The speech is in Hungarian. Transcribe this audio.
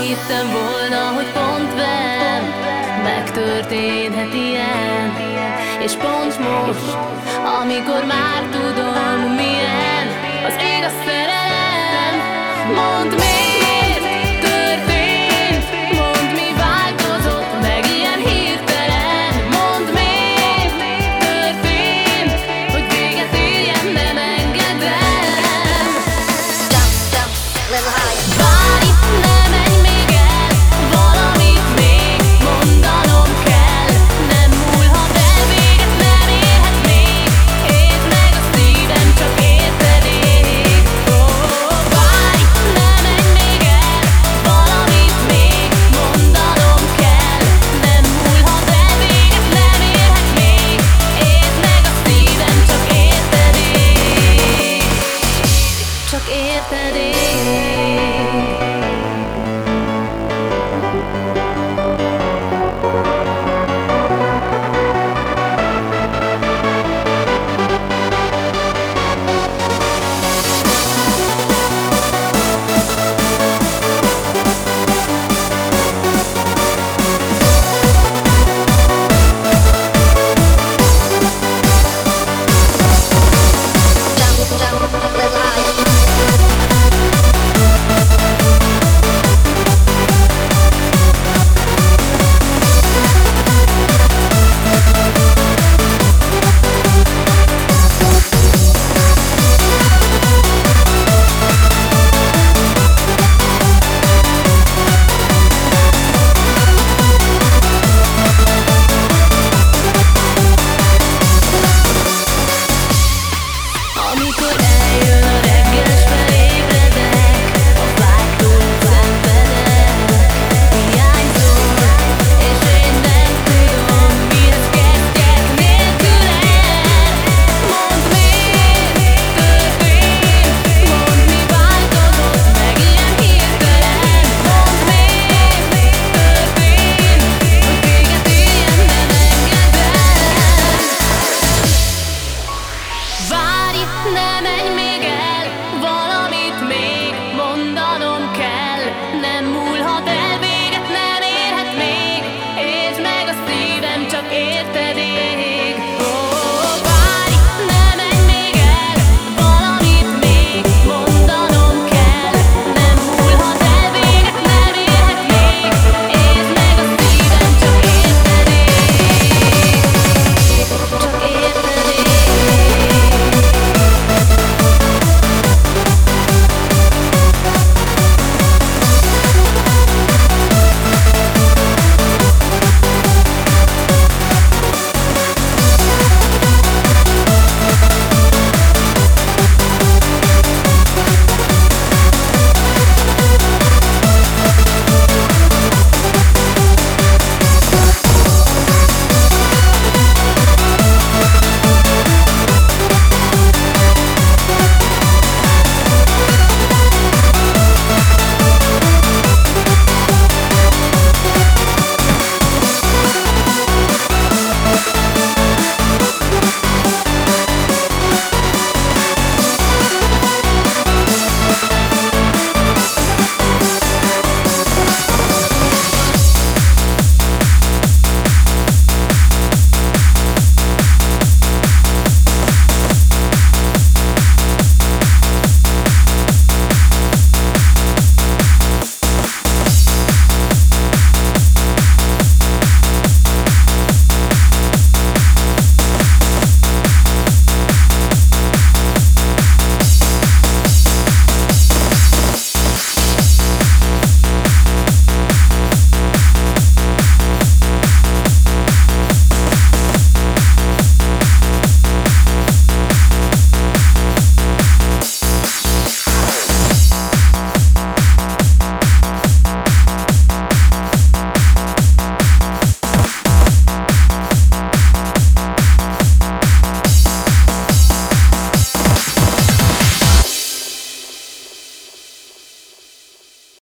hittem volna, hogy pont velem Megtörténhet ilyen És pont most, amikor már tudom milyen Az ég a szerelem Mondd még